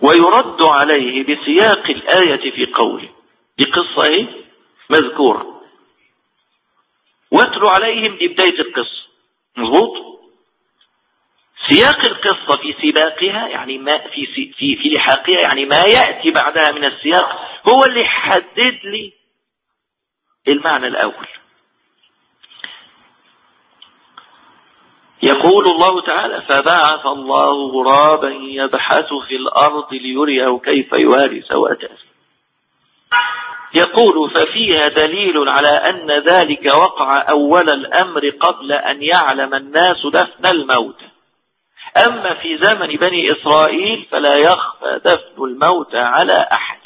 ويرد عليه بسياق الآية في قوله. دي قصة إيه؟ مذكورة. واتلو عليهم دي بداية القصة. مظبوط؟ سياق القصة في سباقها يعني ما في في في لحاقها يعني ما يأتي بعدها من السياق هو اللي يحدد لي المعنى الأول. يقول الله تعالى فبعث الله غرابا يبحث في الأرض ليريه كيف يواري سوءة يقول ففيها دليل على أن ذلك وقع أول الأمر قبل أن يعلم الناس دفن الموت. أما في زمن بني إسرائيل فلا يخفى دفن الموت على أحد.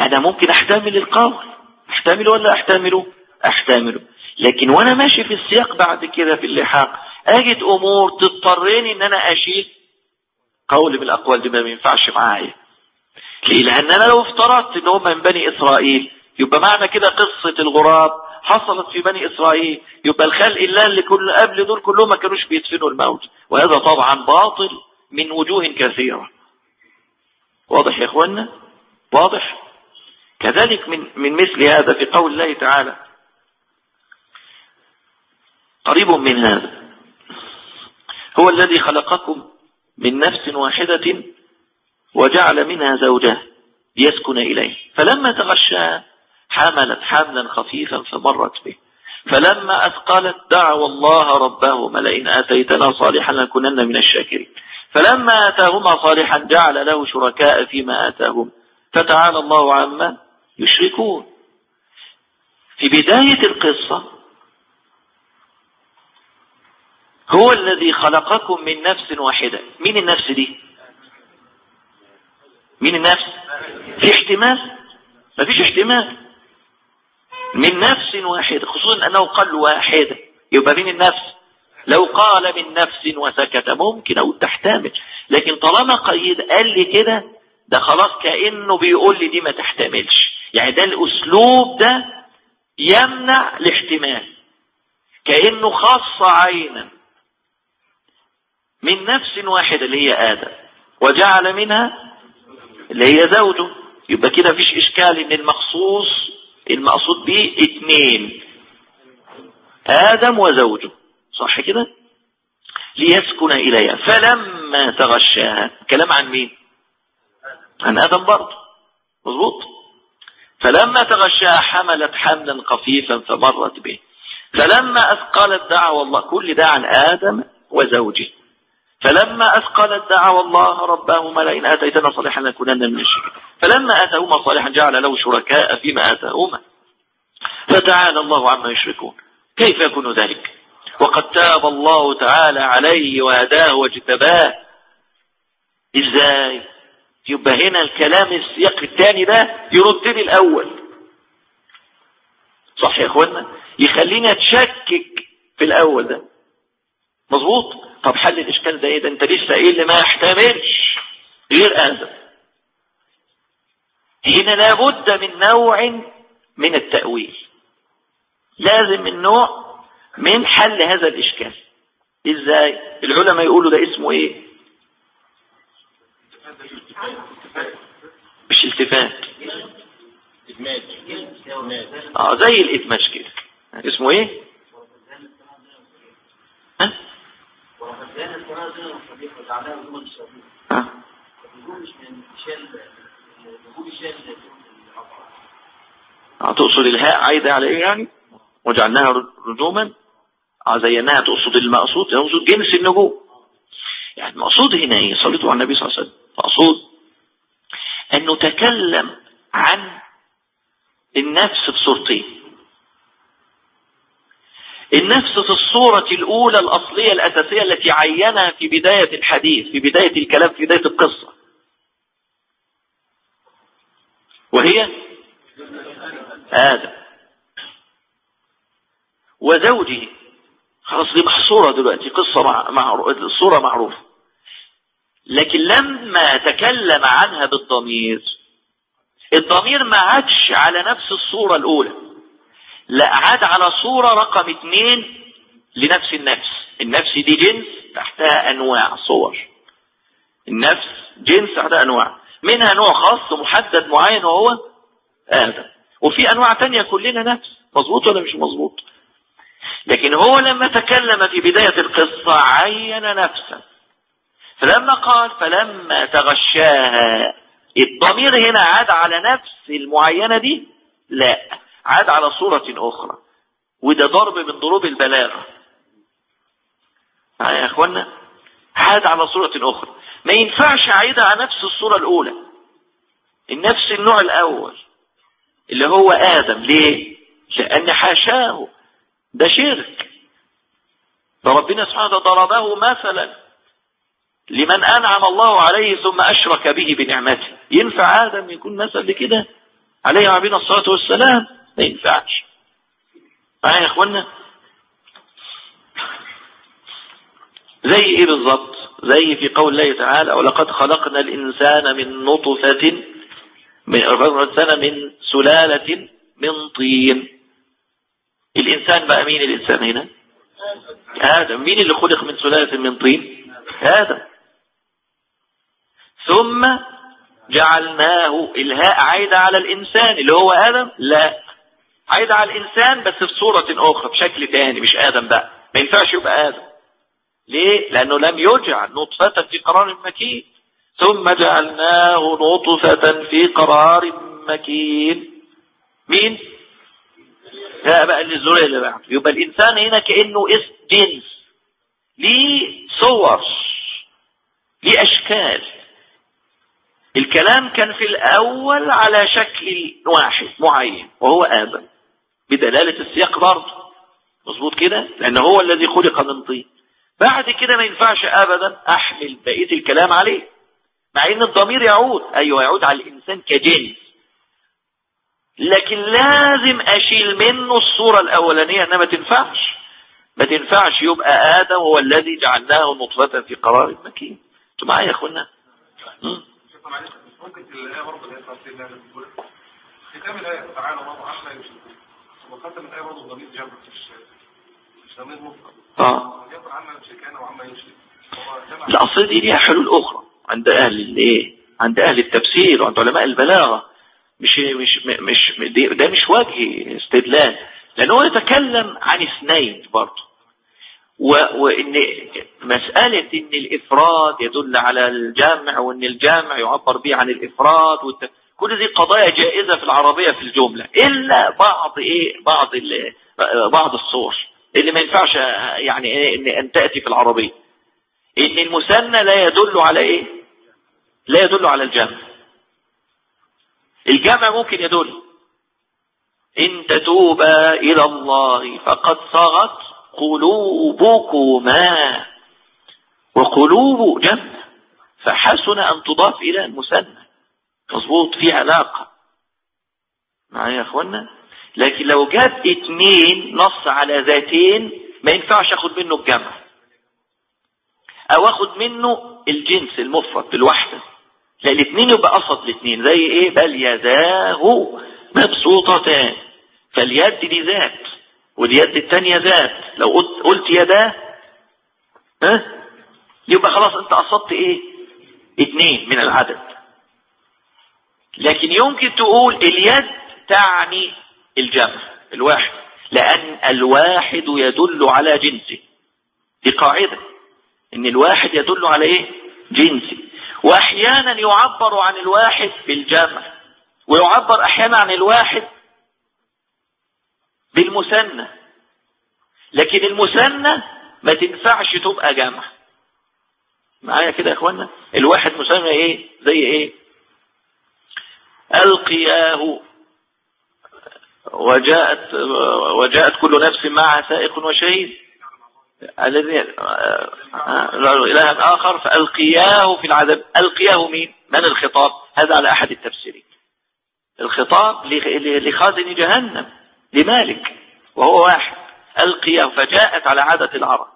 أنا ممكن أحتمل القول. أحتمل ولا أحتمله أحتمله لكن وأنا ماشي في السياق بعد كده في اللحاق أجد أمور تضطرني إن أنا أشيل قول من الاقوال دي ما ينفعش معايا. ليه؟ لأن أنا لو افترضت إن هم من بني إسرائيل يبقى معنى كده قصة الغراب حصلت في بني إسرائيل يبقى الخلق الله اللي كل قبل دول كلهم ما كانوش بيدفنوا الموت. وهذا طبعا باطل من وجوه كثيرة. واضح يا اخوانا واضح؟ كذلك من من مثل هذا في قول الله تعالى قريب من هذا. هو الذي خلقكم من نفس واحدة وجعل منها زوجها ليسكن إليه. فلما تغشى حملت حملا خفيفا فمرت به. فلما أثقلت دعوا الله ربهما لئن آتيتنا صالحا لنكونن من الشاكرين. فلما آتاهما صالحا جعل له شركاء فيما آتاهم فتعالى الله عما يشركون. في بداية القصة هو الذي خلقكم من نفس واحدة. مين النفس دي؟ مين النفس؟ في احتمال. ما فيش احتمال. من نفس واحدة خصوصا أنه قال واحدة يبقى مين النفس؟ لو قال من نفس وسكت ممكن أو تحتمل. لكن طالما قيد قال لي كده ده خلاص كأنه بيقول لي دي ما تحتملش. يعني ده الأسلوب ده يمنع الاحتمال. كأنه خاص عينا. من نفس واحدة اللي هي آدم وجعل منها اللي هي زوجه. يبقى كده فيش إشكال إن المخصوص المقصود به اتنين. آدم وزوجه. صح كده؟ ليسكن إليها. فلما تغشاها كلام عن مين؟ عن آدم برضه. مظبوط؟ فلما تغشاها حملت حملا خفيفا فمرت به. فلما أثقلت دعوى الله كل ده عن آدم وزوجه. فلما أثقلت دعوى الله ربهما لئن آتيتنا صالحا لنكونن من الشرك فلما آتاهما صالحا جعل له شركاء فيما آتاهما. فتعالى الله عما يشركون. كيف يكون ذلك؟ وقد تاب الله تعالى عليه وهداه واجتباه. إزاي؟ يبقى هنا الكلام السياق الثاني ده يرد لي الأول. صح يا إخوانا؟ يخليني أتشكك في الأول ده. مظبوط؟ طب حل الإشكال ده إيه؟ ده أنت لسه إيه اللي ما يحتملش. غير آدم. هنا لابد من نوع من التأويل. لازم النوع من حل هذا الإشكال. إزاي؟ العلماء يقولوا ده اسمه إيه؟ مش التفات. آه زي الإدماج كده. اسمه إيه ها ها تقصد الهاء عايدة على إيه يعني؟ وجعلناها رجوما؟ زيناها تقصد المقصود يقصد جنس النجوم. يعني المقصود هنا إيه؟ صليته على النبي صلى الله عليه وسلم. المقصود انه تكلم عن النفس بصورتين. النفس في الصورة الأولى الأصلية الأساسية التي عينها في بداية الحديث في بداية الكلام في بداية القصة. وهي؟ آدم. وزوجه. خلاص دي محصورة دلوقتي قصة مع... مع... الصورة معروفة. لكن لما تكلم عنها بالضمير الضمير ما عادش على نفس الصورة الأولى. لا عاد على صورة رقم اثنين لنفس النفس. النفس دي جنس تحتها أنواع صور. النفس جنس تحتها أنواع. منها نوع خاص محدد معين وهو آدم. وفي أنواع تانية كلنا نفس. مظبوط ولا مش مظبوط؟ لكن هو لما تكلم في بداية القصة عين نفسا فلما قال فلما تغشاها الضمير هنا عاد على نفس المعينة دي؟ لا. عاد على صورة أخرى. وده ضرب من ضروب البلاغة. يا أخوانا عاد على صورة أخرى. ما ينفعش أعيدها على نفس الصورة الأولى. النفس النوع الأول اللي هو آدم. ليه؟ لأن حاشاه. ده شرك. ده ربنا سبحانه ضربه مثلا لمن أنعم الله عليه ثم أشرك به بنعمته. ينفع آدم يكون مثل لكده؟ عليه عبينا الصلاة والسلام. ما ينفعش. معايا يا اخوانا؟ زي إيه بالظبط؟ زي في قول الله تعالى ولقد خلقنا الإنسان من نطفة من الإنسان من سلالة من طين. الإنسان بقى مين الإنسان هنا؟ آدم. مين اللي خلق من سلالة من طين؟ آدم. ثم جعلناه إلهاء عايدة على الإنسان اللي هو آدم؟ لا. عايدة على الإنسان بس في صورة أخرى بشكل تاني مش آدم بقى. ما ينفعش يبقى آدم. ليه؟ لأنه لم يجعل نطفة في قرار مكين. ثم جعلناه نطفة في قرار مكين. مين؟ لا بقى الذرية اللي بعد يبقى الإنسان هنا كأنه اسم جنس. ليه صور؟ ليه أشكال؟ الكلام كان في الأول على شكل واحد معين وهو آدم. بدلالة السياق برضه. مظبوط كده؟ لأنه هو الذي خلق من طين. بعد كده ما ينفعش أبدا أحمل بقية الكلام عليه. مع إن الضمير يعود. أيوه يعود على الإنسان كجنس. لكن لازم أشيل منه الصورة الأولانية إنها ما تنفعش. ما تنفعش يبقى آدم هو الذي جعلناه نطفة في قرار مكين. أنتوا معايا يا أخوانا؟ ممكن الآية برضه اللي هي آدم بتقول ختام الآية تعالى الله عما يشركون الآية برضه جمع مش مش ضمير مفرد. آه. عما يشركان وعما يشرك جمع الأصل دي ليها حلول أخرى. عند أهل الإيه؟ عند أهل التفسير وعند علماء البلاغة. مش مش مش ده مش وجه استدلال. لأنه هو يتكلم عن اثنين برضه. و- وإن مسألة إن الإفراد يدل على الجمع وإن الجمع يعبر به عن الإفراد والت... كل دي قضايا جائزة في العربية في الجملة إلا بعض إيه؟ بعض. بعض الصور اللي ما ينفعش يعني إن أن تأتي في العربية. إن المثنى لا يدل على إيه؟ لا يدل على الجمع. الجمع ممكن يدل. إن تتوبا إلى الله فقد صغت قلوبكما وقلوب جمع فحسن أن تضاف إلى المثنى. مظبوط في علاقة. معايا يا أخوانا لكن لو جاب اتنين نص على ذاتين ما ينفعش أخد منه الجمع. أو أخد منه الجنس المفرد الوحدة لا الاثنين يبقى قصد الاثنين زي إيه؟ بل يداه مبسوطتان. فاليد دي ذات واليد الثانية ذات. لو قلت, قلت يداه ها؟ يبقى خلاص أنت قصدت إيه؟ اثنين من العدد. لكن يمكن تقول اليد تعني الجمع الواحد لأن الواحد يدل على جنسه. دي قاعدة. إن الواحد يدل على إيه؟ جنسه. وأحيانا يعبر عن الواحد بالجمع ويعبر أحيانا عن الواحد بالمثنى. لكن المثنى ما تنفعش تبقى جمع. معايا كده يا إخوانا؟ الواحد مسمى إيه؟ زي إيه؟ ألقياه. وجاءت وجاءت كل نفس معها سائق وشهيد. الذي إلها آخر فألقياه في العذاب. ألقياه مين؟ من الخطاب؟ هذا على أحد التفسيرين. الخطاب لخازن جهنم لمالك وهو واحد. ألقياه فجاءت على عادة العرب.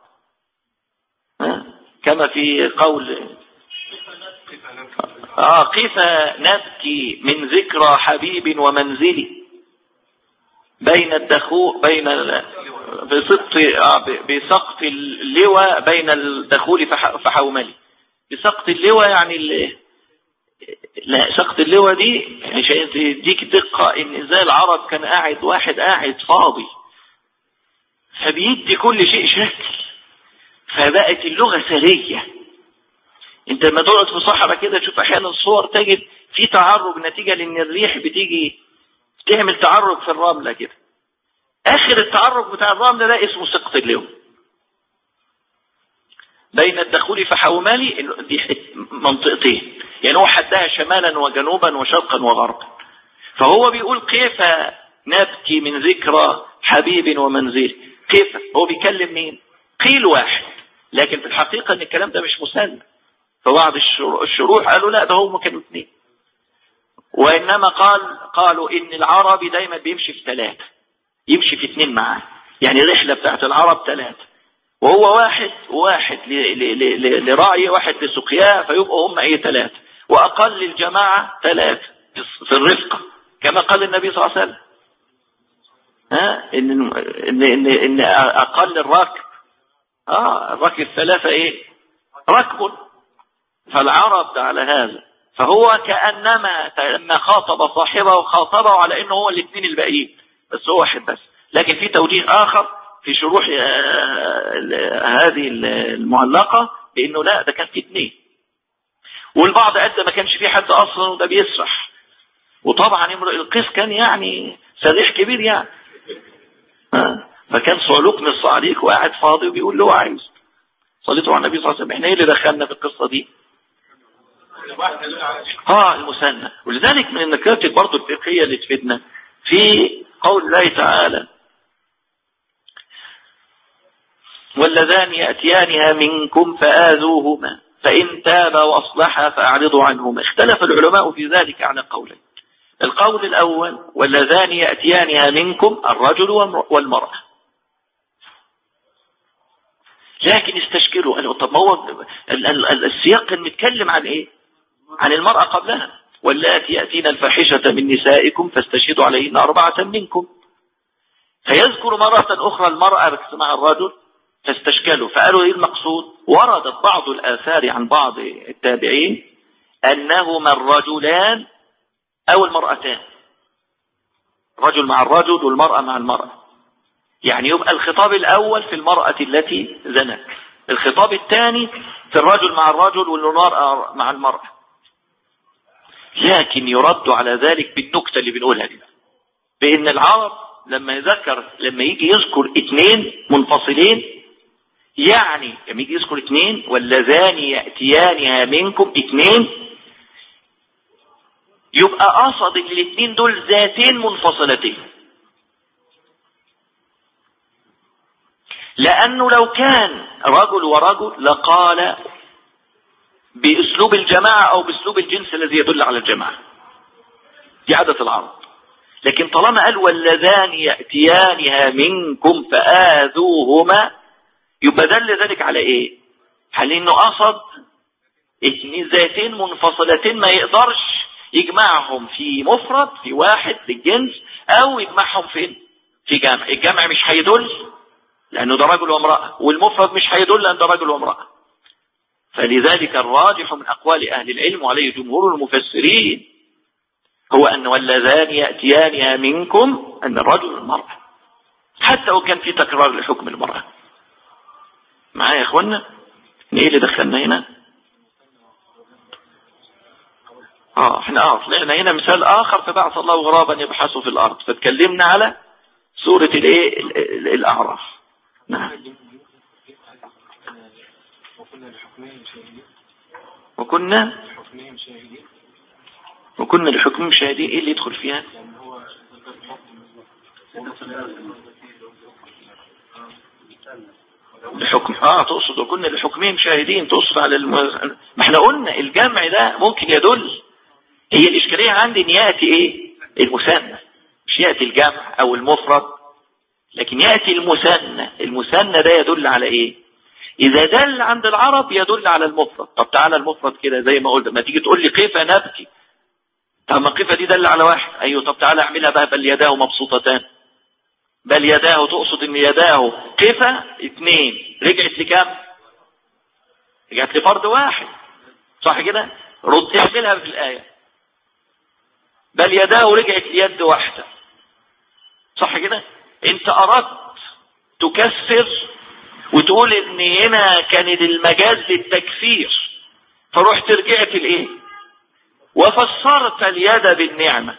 كما في قول آه نبكي من ذكرى حبيب ومنزلي؟ بين الدخول بين بسقط بسقط اللواء بين الدخول فحوملي. بسقط اللواء يعني. لا سقط اللواء دي مش يديك دقة إن إزاي العرب كان قاعد واحد قاعد فاضي. فبيدي كل شيء شكل. فبقت اللغة سرية. انت لما تقعد في صحراء كده تشوف أحيانا الصور تجد في تعرج نتيجة لأن الريح بتيجي تعمل تعرج في الرملة كده. آخر التعرج بتاع الرمل ده اسمه سقط اللواء بين الدخول فحومالي دي منطقتين. يعني هو حدها شمالا وجنوبا وشرقا وغربا. فهو بيقول كيف نبكي من ذكرى حبيب ومنزل كيف؟ هو بيكلم مين؟ قيل واحد. لكن في الحقيقة إن الكلام ده مش مسلم. فبعض الشروح قالوا لا ده هم كانوا اثنين. وإنما قال قالوا إن العربي دايما بيمشي في ثلاثة. يمشي في اثنين معاه. يعني الرحلة بتاعت العرب ثلاثة. وهو واحد واحد لراعي واحد لسقياه فيبقوا هم إيه ثلاثة. وأقل الجماعة ثلاثة في الرفقة. كما قال النبي صلى الله عليه وسلم. ها؟ ان ان ان, إن أقل الركب. آه الركب الثلاثة إيه؟ ركب. فالعرب على هذا؟ فهو كأنما لما خاطب صاحبه خاطبه على إنه هو الاثنين الباقيين. بس هو واحد بس. لكن في توجيه آخر في شروح آه، هذه المعلقة بإنه لا ده كان في اثنين. والبعض قد ما كانش في حد أصلا وده بيسرح. وطبعا القيس كان يعني سريح كبير يعني. فكان صعلوك من الصعليك وقاعد فاضي وبيقول له عايز صليته على النبي صلى الله عليه وسلم. إحنا إيه اللي دخلنا في القصة دي؟ آه المثنى. ولذلك من النكات برضه الفقهية اللي تفيدنا في قول الله تعالى واللذان يأتيانها منكم فآذوهما فإن تاب وأصلحا فأعرضوا عنهما. اختلف العلماء في ذلك على قولين. القول الأول واللذان يأتيانها منكم الرجل والمرأة. لكن استشكلوا قالوا طب هو السياق كان عن إيه؟ عن المرأة قبلها. واللاتي يأتين الفاحشة من نسائكم فاستشهدوا عليهن أربعة منكم. فيذكر مرة أخرى المرأة مع الرجل فاستشكلوا فقالوا إيه المقصود؟ وردت بعض الآثار عن بعض التابعين أنهما الرجلان أو المرأتان. رجل مع الرجل والمرأة مع المرأة. يعني يبقى الخطاب الأول في المرأة التي زنت. الخطاب الثاني في الرجل مع الرجل والمرأة مع المرأة. لكن يرد على ذلك بالنكتة اللي بنقولها دي. بأن العرب لما يذكر لما يجي يذكر اثنين منفصلين يعني لما يجي يذكر اثنين واللذان يأتيانها منكم اثنين يبقى قصد إن الاثنين دول ذاتين منفصلتين. لأنه لو كان رجل ورجل لقال بأسلوب الجماعة أو بأسلوب الجنس الذي يدل على الجماعة. دي عادة العرب. لكن طالما قال واللذان يأتيانها منكم فآذوهما يبقى دل ذلك على إيه؟ هل إنه قصد اثنين ذاتين منفصلتين ما يقدرش يجمعهم في مفرد في واحد للجنس أو يجمعهم فين؟ في جمع الجمع مش هيدل لأنه ده رجل وامرأة والمفرد مش هيدل لأن ده رجل وامرأة. فلذلك الراجح من أقوال أهل العلم وعليه جمهور المفسرين هو أن واللذان يأتيانها منكم أن الرجل والمرأة. حتى وكان في تكرار لحكم المرأة. معايا يا اخوانا إيه اللي دخلنا هنا؟ آه إحنا آه طلعنا هنا مثال آخر فبعث الله غرابا يبحث في الأرض. فتكلمنا على سورة الإيه؟ الأعراف. نعم. وكنا وكنا لحكمهم شاهدين. إيه اللي يدخل فيها؟ لحكم آه تقصد وكنا لحكمهم شاهدين. تقصد على الم... ما إحنا قلنا الجمع ده ممكن يدل. هي الإشكالية عندي إن يأتي إيه؟ المثنى. مش يأتي الجمع أو المفرد لكن يأتي المثنى. المثنى ده يدل على إيه؟ إذا دل عند العرب يدل على المفرد. طب تعالى المفرد كده زي ما قلت ما تيجي تقول لي كيف نبكي؟ طب ما كيف دي دل على واحد؟ أيوه. طب تعالى أعملها بقى. بل يداه مبسوطتان. بل يداه تقصد إن يداه. كفى اثنين رجعت لكام رجعت لفرد واحد. صح كده؟ رد اعملها في الآية. بل يداه رجعت ليد واحدة. صح كده؟ انت أردت تكسر وتقول إن هنا كان المجاز للتكفير. فرحت رجعت الايه وفسرت اليد بالنعمة.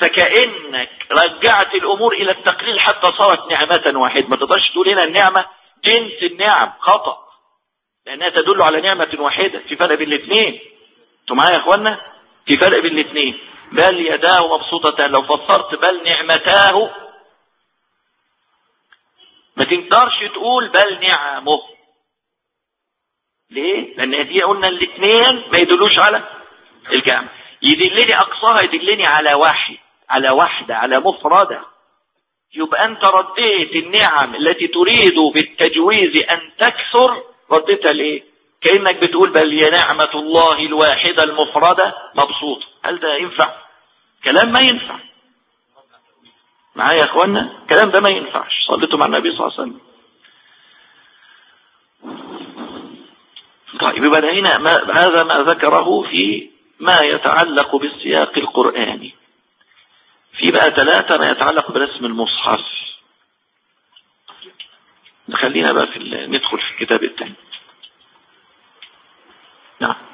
فكأنك رجعت الأمور إلى التقليل حتى صارت نعمة واحدة ما تقدرش تقول هنا النعمة جنس النعم خطأ. لأنها تدل على نعمة واحدة. في فرق بين الاثنين. أنتوا معايا يا اخوانا في فرق بين الاثنين. بل يداه مبسوطتان. لو فسرت بل نعمتاه ما تقدرش تقول بل نعمه. ليه؟ لأن دي قلنا الاثنين ما يدلوش على الجامع يدلني أقصاها يدلني على واحد على واحدة على مفردة. يبقى أنت رديت النعم التي تريد بالتجويز أن تكثر رديتها ليه كأنك بتقول بل هي نعمة الله الواحدة المفردة. مبسوطة هل ده ينفع؟ كلام ما ينفع. معايا يا اخوانا الكلام ده ما ينفعش. صليتوا مع النبي صلى الله عليه وسلم. طيب يبقى هنا ما هذا ما ذكره في ما يتعلق بالسياق القرآني. في بقى ثلاثة ما يتعلق برسم المصحف. خلينا بقى في ندخل في الكتاب الثاني. نعم.